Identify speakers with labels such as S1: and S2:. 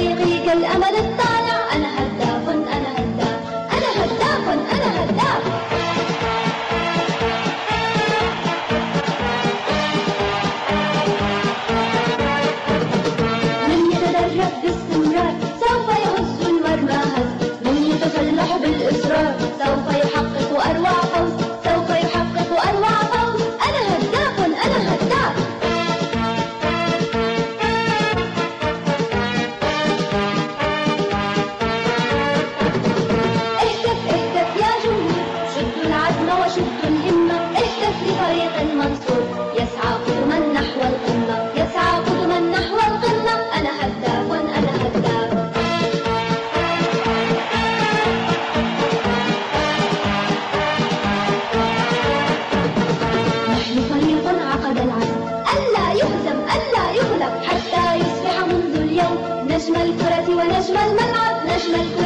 S1: وفريقي كالأمل الطالع. أنا هداف أنا هداف أنا هداف أنا هداف. من يتدرب باستمرار الملعب نجم الكرة.